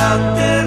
out there